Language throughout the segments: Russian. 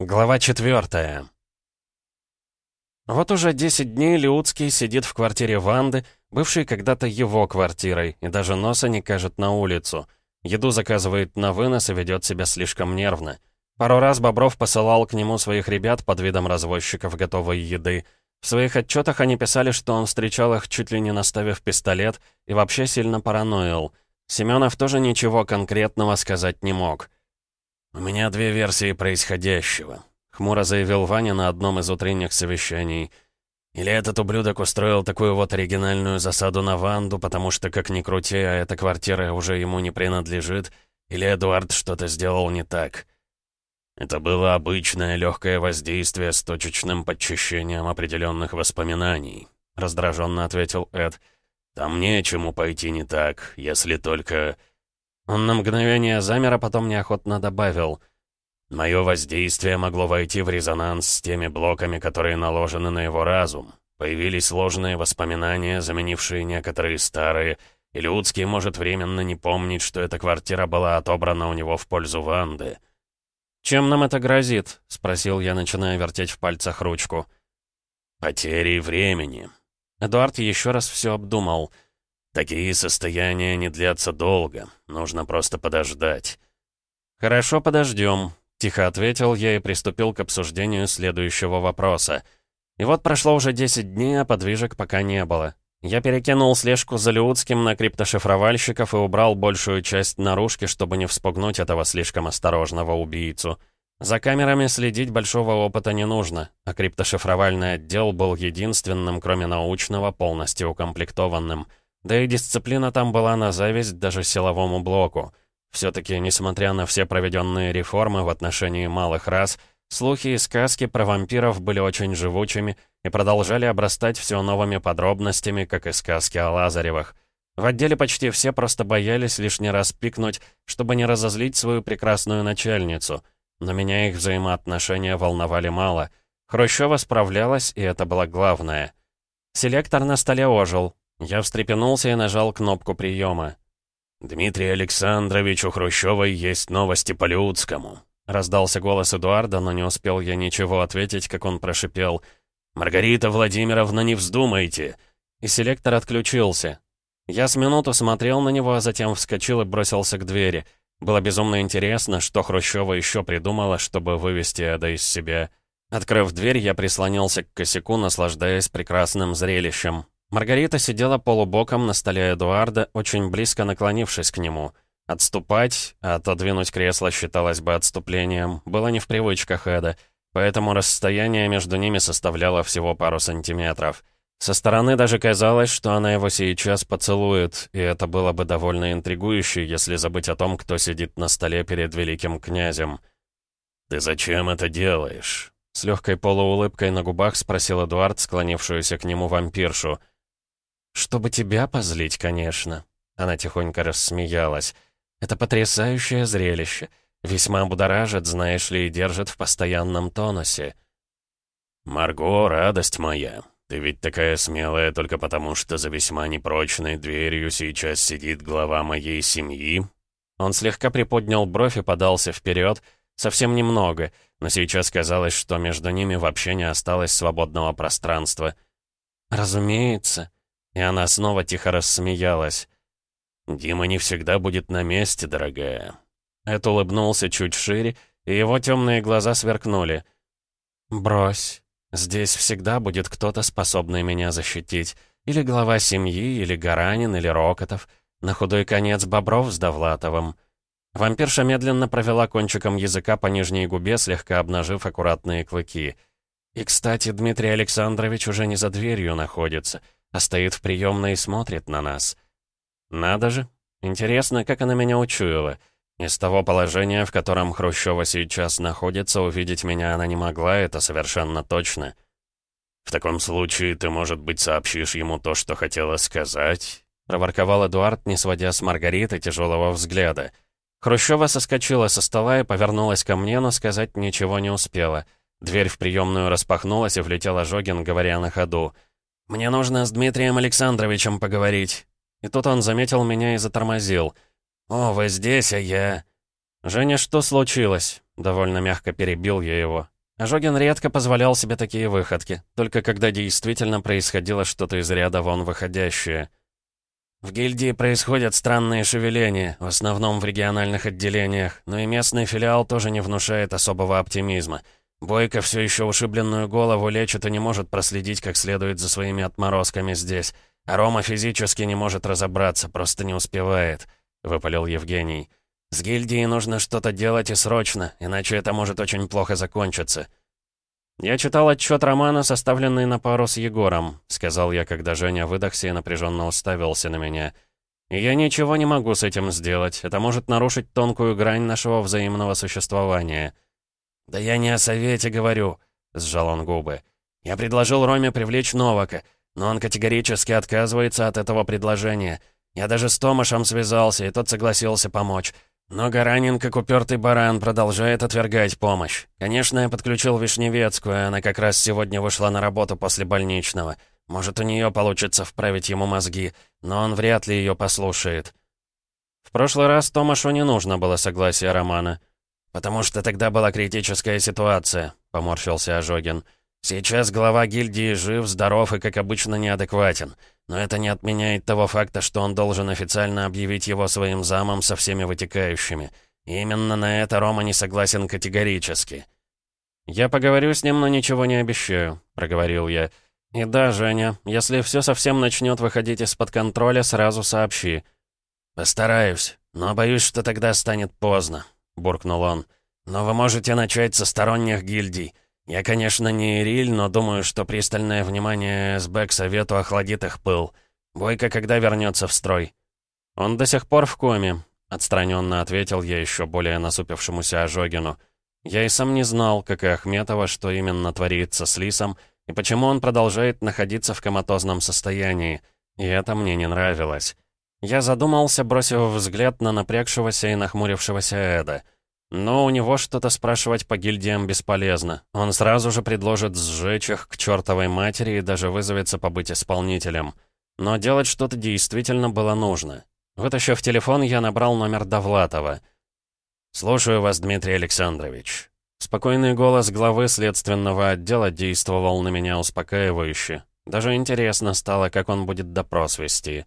Глава четвертая. Вот уже 10 дней Леуцкий сидит в квартире Ванды, бывшей когда-то его квартирой, и даже носа не кажет на улицу. Еду заказывает на вынос и ведет себя слишком нервно. Пару раз Бобров посылал к нему своих ребят под видом развозчиков готовой еды. В своих отчетах они писали, что он встречал их чуть ли не наставив пистолет и вообще сильно параноил. Семенов тоже ничего конкретного сказать не мог. «У меня две версии происходящего», — хмуро заявил Ваня на одном из утренних совещаний. «Или этот ублюдок устроил такую вот оригинальную засаду на Ванду, потому что, как ни крути, а эта квартира уже ему не принадлежит, или Эдуард что-то сделал не так». Это было обычное легкое воздействие с точечным подчищением определенных воспоминаний, раздраженно ответил Эд. Там нечему пойти не так, если только... Он на мгновение замер, а потом неохотно добавил. «Мое воздействие могло войти в резонанс с теми блоками, которые наложены на его разум. Появились сложные воспоминания, заменившие некоторые старые, и Людский может временно не помнить, что эта квартира была отобрана у него в пользу Ванды». «Чем нам это грозит?» — спросил я, начиная вертеть в пальцах ручку. «Потерей времени». Эдуард еще раз все обдумал — Такие состояния не длятся долго. Нужно просто подождать. «Хорошо, подождем», — тихо ответил я и приступил к обсуждению следующего вопроса. И вот прошло уже 10 дней, а подвижек пока не было. Я перекинул слежку за Леутским на криптошифровальщиков и убрал большую часть наружки, чтобы не вспугнуть этого слишком осторожного убийцу. За камерами следить большого опыта не нужно, а криптошифровальный отдел был единственным, кроме научного, полностью укомплектованным — да и дисциплина там была на зависть даже силовому блоку. Все-таки, несмотря на все проведенные реформы в отношении малых рас, слухи и сказки про вампиров были очень живучими и продолжали обрастать все новыми подробностями, как и сказки о Лазаревых. В отделе почти все просто боялись лишний раз пикнуть, чтобы не разозлить свою прекрасную начальницу. Но меня их взаимоотношения волновали мало. Хрущева справлялась, и это было главное. Селектор на столе ожил, я встрепенулся и нажал кнопку приема. «Дмитрий Александрович, у Хрущевой есть новости по Людскому», раздался голос Эдуарда, но не успел я ничего ответить, как он прошипел. «Маргарита Владимировна, не вздумайте!» И селектор отключился. Я с минуту смотрел на него, а затем вскочил и бросился к двери. Было безумно интересно, что Хрущева еще придумала, чтобы вывести Эда из себя. Открыв дверь, я прислонился к косяку, наслаждаясь прекрасным зрелищем. Маргарита сидела полубоком на столе Эдуарда, очень близко наклонившись к нему. Отступать, а отодвинуть кресло считалось бы отступлением, было не в привычках Эда, поэтому расстояние между ними составляло всего пару сантиметров. Со стороны даже казалось, что она его сейчас поцелует, и это было бы довольно интригующе, если забыть о том, кто сидит на столе перед великим князем. «Ты зачем это делаешь?» С легкой полуулыбкой на губах спросил Эдуард, склонившуюся к нему вампиршу — «Чтобы тебя позлить, конечно». Она тихонько рассмеялась. «Это потрясающее зрелище. Весьма будоражит, знаешь ли, и держит в постоянном тонусе». «Марго, радость моя, ты ведь такая смелая только потому, что за весьма непрочной дверью сейчас сидит глава моей семьи». Он слегка приподнял бровь и подался вперед, совсем немного, но сейчас казалось, что между ними вообще не осталось свободного пространства. «Разумеется», и она снова тихо рассмеялась. «Дима не всегда будет на месте, дорогая». Эд улыбнулся чуть шире, и его темные глаза сверкнули. «Брось. Здесь всегда будет кто-то, способный меня защитить. Или глава семьи, или Гаранин, или Рокотов. На худой конец Бобров с Довлатовым». Вампирша медленно провела кончиком языка по нижней губе, слегка обнажив аккуратные клыки. «И, кстати, Дмитрий Александрович уже не за дверью находится» а стоит в приемной и смотрит на нас. Надо же. Интересно, как она меня учуяла. Из того положения, в котором Хрущева сейчас находится, увидеть меня она не могла, это совершенно точно. «В таком случае ты, может быть, сообщишь ему то, что хотела сказать?» — проворковал Эдуард, не сводя с Маргариты тяжелого взгляда. Хрущева соскочила со стола и повернулась ко мне, но сказать ничего не успела. Дверь в приемную распахнулась, и влетел Жогин, говоря на ходу — «Мне нужно с Дмитрием Александровичем поговорить». И тут он заметил меня и затормозил. «О, вы здесь, а я...» «Женя, что случилось?» довольно мягко перебил я его. Ожогин редко позволял себе такие выходки, только когда действительно происходило что-то из ряда вон выходящее. В гильдии происходят странные шевеления, в основном в региональных отделениях, но и местный филиал тоже не внушает особого оптимизма. Бойко все еще ушибленную голову лечит и не может проследить как следует за своими отморозками здесь. А Рома физически не может разобраться, просто не успевает», — выпалил Евгений. «С гильдией нужно что-то делать и срочно, иначе это может очень плохо закончиться». «Я читал отчет Романа, составленный на пару с Егором», — сказал я, когда Женя выдохся и напряженно уставился на меня. «И я ничего не могу с этим сделать. Это может нарушить тонкую грань нашего взаимного существования». «Да я не о совете говорю», — сжал он губы. «Я предложил Роме привлечь Новака, но он категорически отказывается от этого предложения. Я даже с Томашем связался, и тот согласился помочь. Но Гаранин, как упертый баран, продолжает отвергать помощь. Конечно, я подключил Вишневецкую, она как раз сегодня вышла на работу после больничного. Может, у нее получится вправить ему мозги, но он вряд ли ее послушает. В прошлый раз Томашу не нужно было согласия Романа. «Потому что тогда была критическая ситуация», — поморщился Ожогин. «Сейчас глава гильдии жив, здоров и, как обычно, неадекватен. Но это не отменяет того факта, что он должен официально объявить его своим замом со всеми вытекающими. И именно на это Рома не согласен категорически. «Я поговорю с ним, но ничего не обещаю», — проговорил я. «И да, Женя, если все совсем начнет выходить из-под контроля, сразу сообщи». «Постараюсь, но боюсь, что тогда станет поздно», — буркнул он. «Но вы можете начать со сторонних гильдий. Я, конечно, не Ириль, но думаю, что пристальное внимание СБ к совету охладит их пыл. Бойко когда вернется в строй?» «Он до сих пор в коме», — отстраненно ответил я еще более насупившемуся Ожогину. Я и сам не знал, как и Ахметова, что именно творится с Лисом, и почему он продолжает находиться в коматозном состоянии. И это мне не нравилось. Я задумался, бросив взгляд на напрягшегося и нахмурившегося Эда — но у него что-то спрашивать по гильдиям бесполезно. Он сразу же предложит сжечь их к чертовой матери и даже вызовется побыть исполнителем. Но делать что-то действительно было нужно. Вытащив телефон, я набрал номер Довлатова. «Слушаю вас, Дмитрий Александрович». Спокойный голос главы следственного отдела действовал на меня успокаивающе. Даже интересно стало, как он будет допрос вести.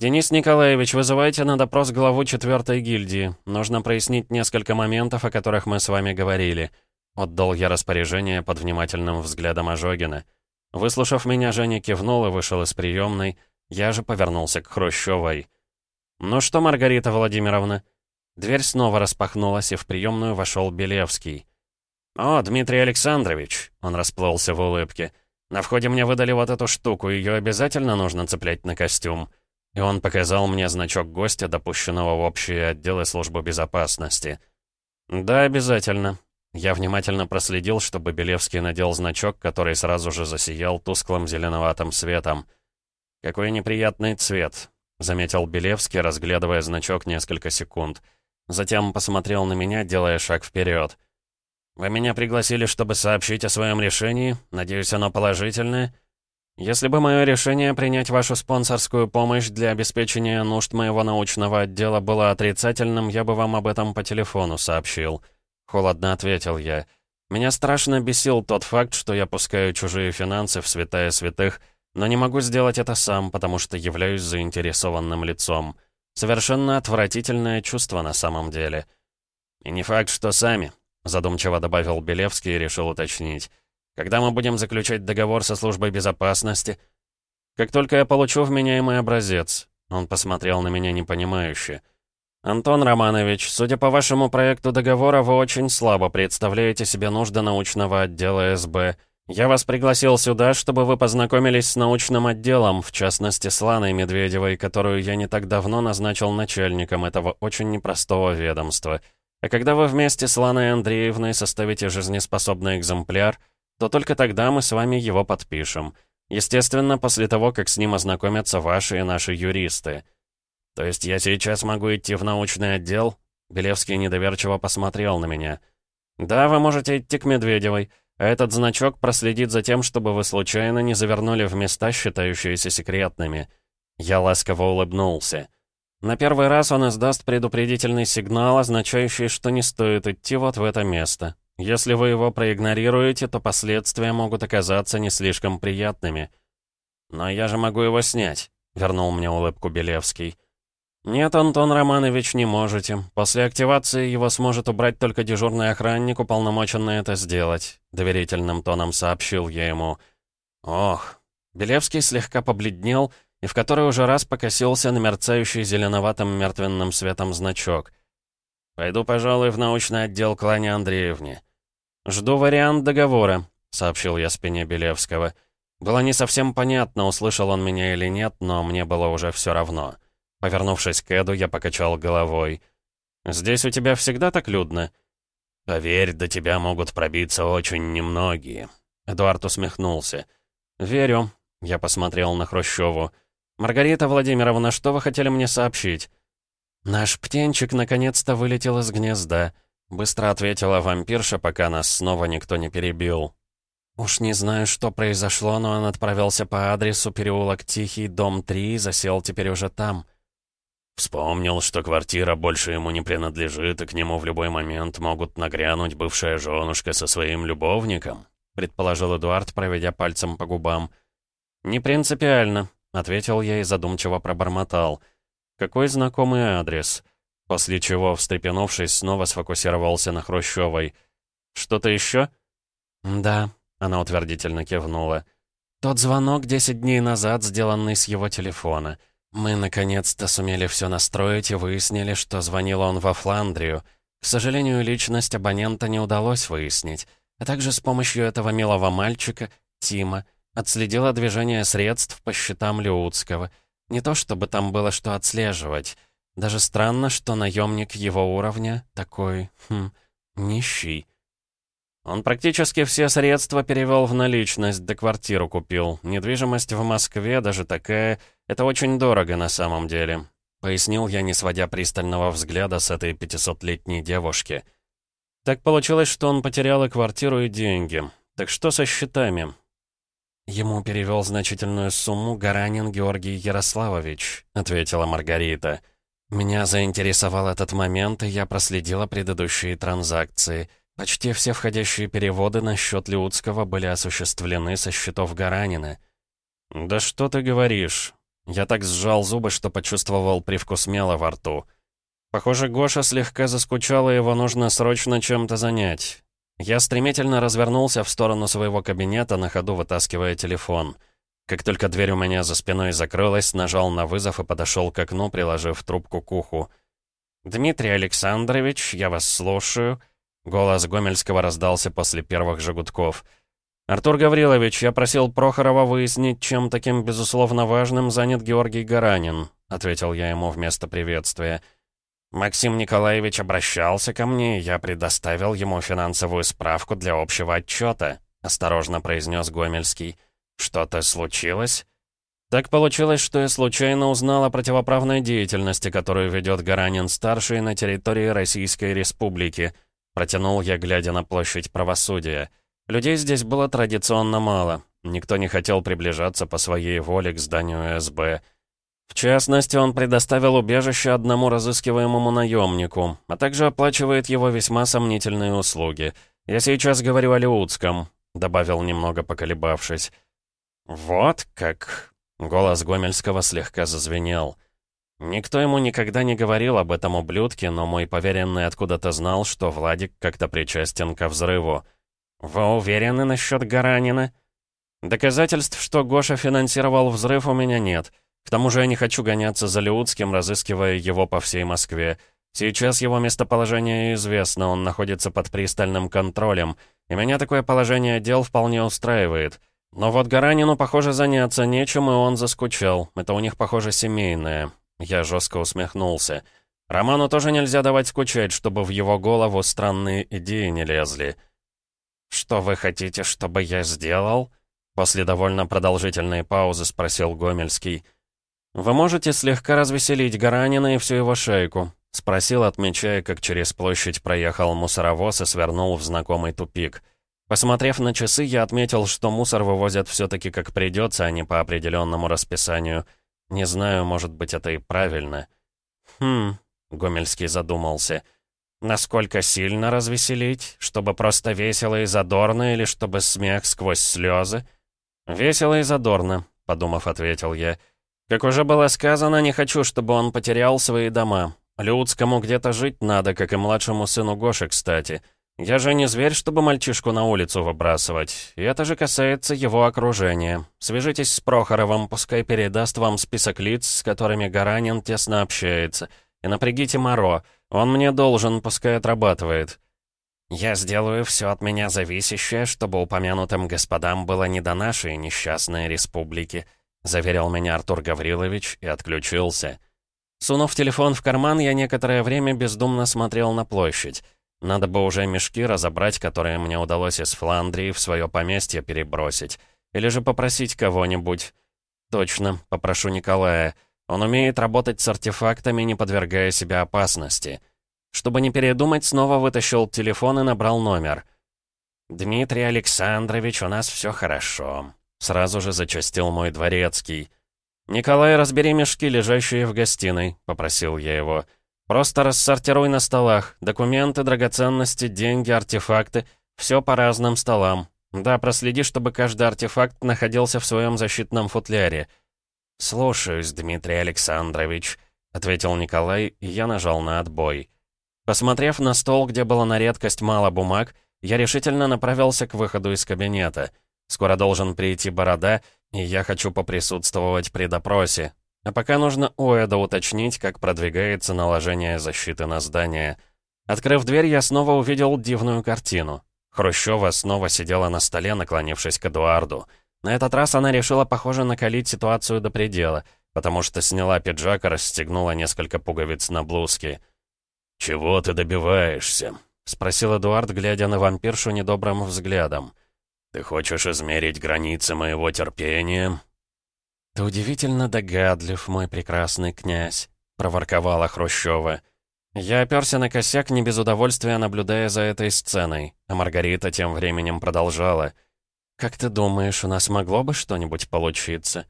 «Денис Николаевич, вызывайте на допрос главу четвертой гильдии. Нужно прояснить несколько моментов, о которых мы с вами говорили». Отдал я распоряжение под внимательным взглядом Ожогина. Выслушав меня, Женя кивнул и вышел из приемной. Я же повернулся к Хрущевой. «Ну что, Маргарита Владимировна?» Дверь снова распахнулась, и в приемную вошел Белевский. «О, Дмитрий Александрович!» — он расплылся в улыбке. «На входе мне выдали вот эту штуку, ее обязательно нужно цеплять на костюм». И он показал мне значок гостя, допущенного в общие отделы службы безопасности. «Да, обязательно». Я внимательно проследил, чтобы Белевский надел значок, который сразу же засиял тусклым зеленоватым светом. «Какой неприятный цвет», — заметил Белевский, разглядывая значок несколько секунд. Затем посмотрел на меня, делая шаг вперед. «Вы меня пригласили, чтобы сообщить о своем решении? Надеюсь, оно положительное?» Если бы мое решение принять вашу спонсорскую помощь для обеспечения нужд моего научного отдела было отрицательным, я бы вам об этом по телефону сообщил. Холодно ответил я. Меня страшно бесил тот факт, что я пускаю чужие финансы в святая святых, но не могу сделать это сам, потому что являюсь заинтересованным лицом. Совершенно отвратительное чувство на самом деле. И не факт, что сами, задумчиво добавил Белевский и решил уточнить. Когда мы будем заключать договор со службой безопасности? Как только я получу вменяемый образец. Он посмотрел на меня непонимающе. «Антон Романович, судя по вашему проекту договора, вы очень слабо представляете себе нужды научного отдела СБ. Я вас пригласил сюда, чтобы вы познакомились с научным отделом, в частности, с Ланой Медведевой, которую я не так давно назначил начальником этого очень непростого ведомства. А когда вы вместе с Ланой Андреевной составите жизнеспособный экземпляр — то только тогда мы с вами его подпишем. Естественно, после того, как с ним ознакомятся ваши и наши юристы. То есть я сейчас могу идти в научный отдел?» Белевский недоверчиво посмотрел на меня. «Да, вы можете идти к Медведевой, а этот значок проследит за тем, чтобы вы случайно не завернули в места, считающиеся секретными». Я ласково улыбнулся. На первый раз он издаст предупредительный сигнал, означающий, что не стоит идти вот в это место. Если вы его проигнорируете, то последствия могут оказаться не слишком приятными. «Но я же могу его снять», — вернул мне улыбку Белевский. «Нет, Антон Романович, не можете. После активации его сможет убрать только дежурный охранник, уполномоченный это сделать», — доверительным тоном сообщил я ему. «Ох». Белевский слегка побледнел и в который уже раз покосился на мерцающий зеленоватым мертвенным светом значок. «Пойду, пожалуй, в научный отдел к Лане Андреевне». «Жду вариант договора», — сообщил я спине Белевского. Было не совсем понятно, услышал он меня или нет, но мне было уже все равно. Повернувшись к Эду, я покачал головой. «Здесь у тебя всегда так людно?» «Поверь, до тебя могут пробиться очень немногие». Эдуард усмехнулся. «Верю», — я посмотрел на Хрущеву. «Маргарита Владимировна, что вы хотели мне сообщить?» «Наш птенчик наконец-то вылетел из гнезда», — быстро ответила вампирша, пока нас снова никто не перебил. «Уж не знаю, что произошло, но он отправился по адресу переулок Тихий, дом 3, и засел теперь уже там». Вспомнил, что квартира больше ему не принадлежит, и к нему в любой момент могут нагрянуть бывшая женушка со своим любовником, предположил Эдуард, проведя пальцем по губам. «Не принципиально», Ответил я и задумчиво пробормотал. «Какой знакомый адрес?» После чего, встрепенувшись, снова сфокусировался на Хрущевой. «Что-то еще?» «Да», — она утвердительно кивнула. «Тот звонок десять дней назад, сделанный с его телефона. Мы, наконец-то, сумели все настроить и выяснили, что звонил он во Фландрию. К сожалению, личность абонента не удалось выяснить. А также с помощью этого милого мальчика, Тима, Отследила движение средств по счетам Леутского. Не то чтобы там было что отслеживать. Даже странно, что наемник его уровня такой, хм, нищий. Он практически все средства перевел в наличность, да квартиру купил. Недвижимость в Москве, даже такая, это очень дорого на самом деле. Пояснил я, не сводя пристального взгляда с этой пятисотлетней девушки. Так получилось, что он потерял и квартиру, и деньги. Так что со счетами? «Ему перевел значительную сумму Гаранин Георгий Ярославович», — ответила Маргарита. «Меня заинтересовал этот момент, и я проследила предыдущие транзакции. Почти все входящие переводы на счет Леутского были осуществлены со счетов Гаранина». «Да что ты говоришь?» Я так сжал зубы, что почувствовал привкус мела во рту. Похоже, Гоша слегка заскучал, и его нужно срочно чем-то занять. Я стремительно развернулся в сторону своего кабинета, на ходу вытаскивая телефон. Как только дверь у меня за спиной закрылась, нажал на вызов и подошел к окну, приложив трубку к уху. «Дмитрий Александрович, я вас слушаю». Голос Гомельского раздался после первых же «Артур Гаврилович, я просил Прохорова выяснить, чем таким, безусловно, важным занят Георгий Гаранин», — ответил я ему вместо приветствия. Максим Николаевич обращался ко мне, я предоставил ему финансовую справку для общего отчета», — осторожно произнес Гомельский. «Что-то случилось?» Так получилось, что я случайно узнал о противоправной деятельности, которую ведет Гаранин-старший на территории Российской Республики. Протянул я, глядя на площадь правосудия. Людей здесь было традиционно мало. Никто не хотел приближаться по своей воле к зданию СБ. В частности, он предоставил убежище одному разыскиваемому наемнику, а также оплачивает его весьма сомнительные услуги. Я сейчас говорю о Леутском», — добавил немного поколебавшись. «Вот как...» — голос Гомельского слегка зазвенел. Никто ему никогда не говорил об этом ублюдке, но мой поверенный откуда-то знал, что Владик как-то причастен ко взрыву. «Вы уверены насчет Гаранина?» «Доказательств, что Гоша финансировал взрыв, у меня нет». К тому же я не хочу гоняться за Леутским, разыскивая его по всей Москве. Сейчас его местоположение известно, он находится под пристальным контролем, и меня такое положение дел вполне устраивает. Но вот Гаранину, похоже, заняться нечем, и он заскучал. Это у них, похоже, семейное. Я жестко усмехнулся. Роману тоже нельзя давать скучать, чтобы в его голову странные идеи не лезли. «Что вы хотите, чтобы я сделал?» После довольно продолжительной паузы спросил Гомельский. «Вы можете слегка развеселить Гаранина и всю его шейку?» — спросил, отмечая, как через площадь проехал мусоровоз и свернул в знакомый тупик. Посмотрев на часы, я отметил, что мусор вывозят все-таки как придется, а не по определенному расписанию. Не знаю, может быть, это и правильно. «Хм...» — Гомельский задумался. «Насколько сильно развеселить? Чтобы просто весело и задорно, или чтобы смех сквозь слезы?» «Весело и задорно», — подумав, ответил я. «Как уже было сказано, не хочу, чтобы он потерял свои дома. Людскому где-то жить надо, как и младшему сыну Гоши, кстати. Я же не зверь, чтобы мальчишку на улицу выбрасывать. И это же касается его окружения. Свяжитесь с Прохоровым, пускай передаст вам список лиц, с которыми Гаранин тесно общается. И напрягите Моро. Он мне должен, пускай отрабатывает. Я сделаю все от меня зависящее, чтобы упомянутым господам было не до нашей несчастной республики, заверил меня Артур Гаврилович и отключился. Сунув телефон в карман, я некоторое время бездумно смотрел на площадь. Надо бы уже мешки разобрать, которые мне удалось из Фландрии в свое поместье перебросить. Или же попросить кого-нибудь. Точно, попрошу Николая. Он умеет работать с артефактами, не подвергая себя опасности. Чтобы не передумать, снова вытащил телефон и набрал номер. «Дмитрий Александрович, у нас все хорошо», — сразу же зачастил мой дворецкий. «Николай, разбери мешки, лежащие в гостиной», — попросил я его. Просто рассортируй на столах. Документы, драгоценности, деньги, артефакты. Все по разным столам. Да, проследи, чтобы каждый артефакт находился в своем защитном футляре. «Слушаюсь, Дмитрий Александрович», — ответил Николай, и я нажал на отбой. Посмотрев на стол, где было на редкость мало бумаг, я решительно направился к выходу из кабинета. Скоро должен прийти Борода, и я хочу поприсутствовать при допросе. А пока нужно у Эда уточнить, как продвигается наложение защиты на здание. Открыв дверь, я снова увидел дивную картину. Хрущева снова сидела на столе, наклонившись к Эдуарду. На этот раз она решила, похоже, накалить ситуацию до предела, потому что сняла пиджак и расстегнула несколько пуговиц на блузке. «Чего ты добиваешься?» — спросил Эдуард, глядя на вампиршу недобрым взглядом. «Ты хочешь измерить границы моего терпения? «Ты удивительно догадлив, мой прекрасный князь», — проворковала Хрущева. Я оперся на косяк, не без удовольствия наблюдая за этой сценой, а Маргарита тем временем продолжала. «Как ты думаешь, у нас могло бы что-нибудь получиться?»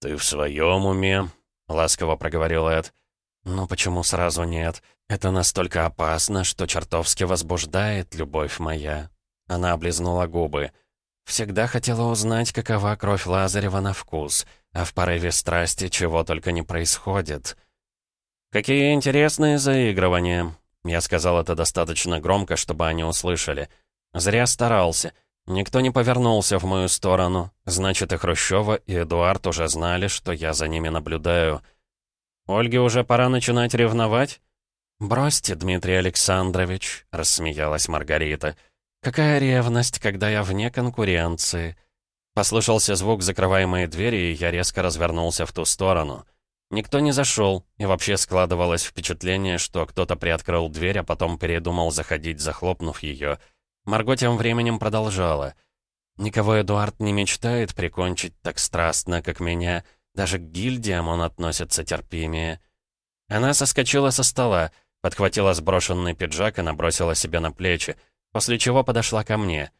«Ты в своем уме?» — ласково проговорил Эд. «Ну почему сразу нет? Это настолько опасно, что чертовски возбуждает, любовь моя». Она облизнула губы. Всегда хотела узнать, какова кровь Лазарева на вкус, а в порыве страсти чего только не происходит. «Какие интересные заигрывания!» Я сказал это достаточно громко, чтобы они услышали. Зря старался. Никто не повернулся в мою сторону. Значит, и Хрущева, и Эдуард уже знали, что я за ними наблюдаю. «Ольге уже пора начинать ревновать?» «Бросьте, Дмитрий Александрович», — рассмеялась Маргарита. «Какая ревность, когда я вне конкуренции!» Послышался звук закрываемой двери, и я резко развернулся в ту сторону. Никто не зашел, и вообще складывалось впечатление, что кто-то приоткрыл дверь, а потом передумал заходить, захлопнув ее. Марго тем временем продолжала. «Никого Эдуард не мечтает прикончить так страстно, как меня. Даже к гильдиям он относится терпимее». Она соскочила со стола, подхватила сброшенный пиджак и набросила себе на плечи после чего подошла ко мне.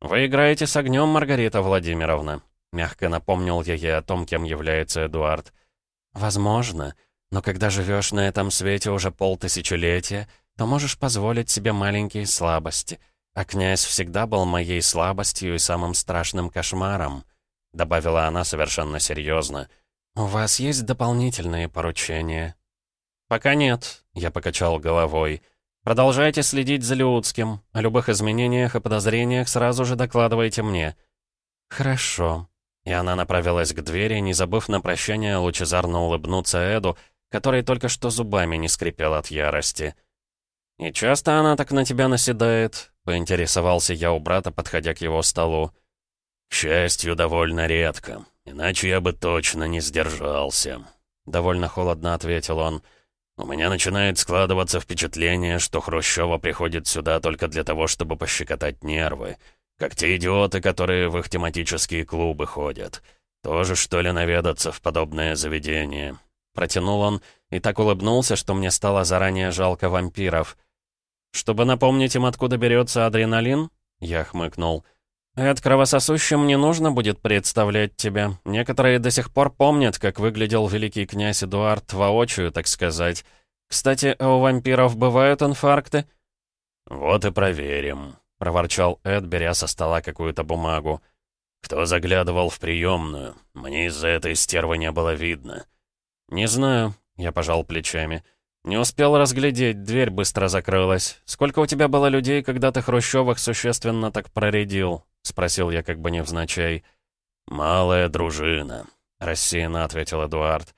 «Вы играете с огнем, Маргарита Владимировна», — мягко напомнил я ей о том, кем является Эдуард. «Возможно, но когда живешь на этом свете уже полтысячелетия, то можешь позволить себе маленькие слабости, а князь всегда был моей слабостью и самым страшным кошмаром», — добавила она совершенно серьезно. «У вас есть дополнительные поручения?» «Пока нет», — я покачал головой. Продолжайте следить за Леутским. О любых изменениях и подозрениях сразу же докладывайте мне». «Хорошо». И она направилась к двери, не забыв на прощание лучезарно улыбнуться Эду, который только что зубами не скрипел от ярости. «И часто она так на тебя наседает?» — поинтересовался я у брата, подходя к его столу. «К счастью, довольно редко. Иначе я бы точно не сдержался», — довольно холодно ответил он. У меня начинает складываться впечатление, что Хрущева приходит сюда только для того, чтобы пощекотать нервы. Как те идиоты, которые в их тематические клубы ходят. Тоже, что ли, наведаться в подобное заведение?» Протянул он и так улыбнулся, что мне стало заранее жалко вампиров. «Чтобы напомнить им, откуда берется адреналин?» Я хмыкнул. «Эд, кровососущим не нужно будет представлять тебя. Некоторые до сих пор помнят, как выглядел великий князь Эдуард воочию, так сказать. Кстати, а у вампиров бывают инфаркты?» «Вот и проверим», — проворчал Эд, беря со стола какую-то бумагу. «Кто заглядывал в приемную? Мне из-за этой стервы не было видно». «Не знаю», — я пожал плечами. «Не успел разглядеть, дверь быстро закрылась. Сколько у тебя было людей, когда ты Хрущевых существенно так проредил?» — спросил я как бы невзначай. «Малая дружина», — рассеянно ответил Эдуард.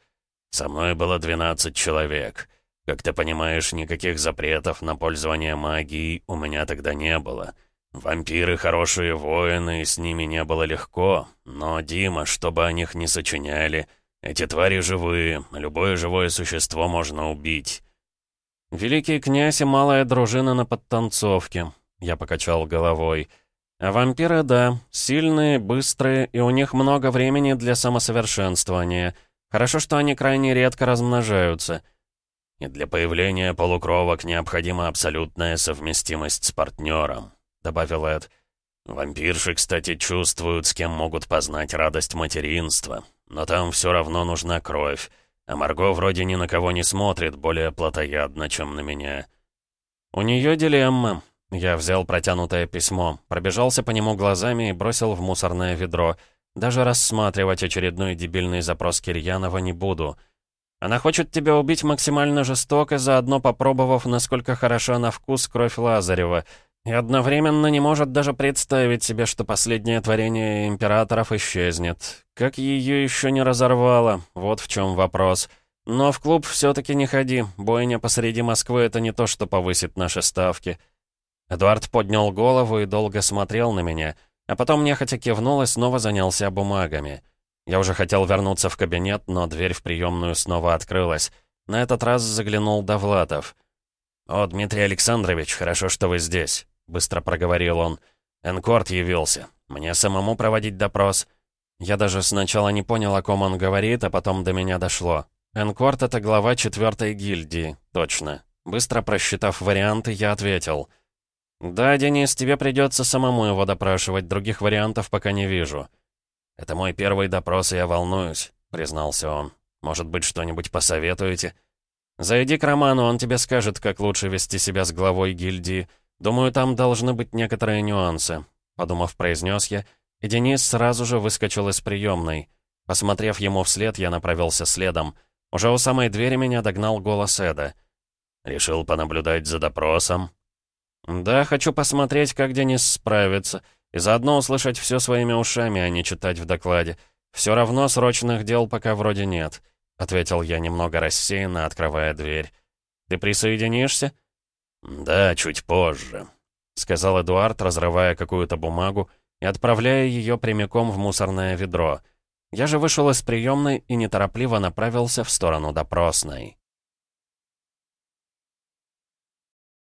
«Со мной было двенадцать человек. Как ты понимаешь, никаких запретов на пользование магией у меня тогда не было. Вампиры — хорошие воины, и с ними не было легко. Но, Дима, чтобы о них не сочиняли, эти твари живые, любое живое существо можно убить». «Великий князь и малая дружина на подтанцовке», — я покачал головой. А вампиры, да, сильные, быстрые, и у них много времени для самосовершенствования. Хорошо, что они крайне редко размножаются. И для появления полукровок необходима абсолютная совместимость с партнером, добавил Эд. Вампирши, кстати, чувствуют, с кем могут познать радость материнства. Но там все равно нужна кровь. А Марго вроде ни на кого не смотрит более плотоядно, чем на меня. У нее дилемма, я взял протянутое письмо, пробежался по нему глазами и бросил в мусорное ведро. Даже рассматривать очередной дебильный запрос Кирьянова не буду. Она хочет тебя убить максимально жестоко, заодно попробовав, насколько хороша на вкус кровь Лазарева, и одновременно не может даже представить себе, что последнее творение императоров исчезнет. Как ее еще не разорвало, вот в чем вопрос. Но в клуб все-таки не ходи, бойня посреди Москвы — это не то, что повысит наши ставки. Эдуард поднял голову и долго смотрел на меня, а потом нехотя кивнул и снова занялся бумагами. Я уже хотел вернуться в кабинет, но дверь в приемную снова открылась. На этот раз заглянул Довлатов. «О, Дмитрий Александрович, хорошо, что вы здесь», — быстро проговорил он. «Энкорт явился. Мне самому проводить допрос». Я даже сначала не понял, о ком он говорит, а потом до меня дошло. Энкорт — это глава четвертой гильдии, точно. Быстро просчитав варианты, я ответил — «Да, Денис, тебе придется самому его допрашивать, других вариантов пока не вижу». «Это мой первый допрос, и я волнуюсь», — признался он. «Может быть, что-нибудь посоветуете?» «Зайди к Роману, он тебе скажет, как лучше вести себя с главой гильдии. Думаю, там должны быть некоторые нюансы», — подумав, произнес я, и Денис сразу же выскочил из приемной. Посмотрев ему вслед, я направился следом. Уже у самой двери меня догнал голос Эда. «Решил понаблюдать за допросом?» «Да, хочу посмотреть, как Денис справится, и заодно услышать все своими ушами, а не читать в докладе. Все равно срочных дел пока вроде нет», — ответил я немного рассеянно, открывая дверь. «Ты присоединишься?» «Да, чуть позже», — сказал Эдуард, разрывая какую-то бумагу и отправляя ее прямиком в мусорное ведро. Я же вышел из приемной и неторопливо направился в сторону допросной.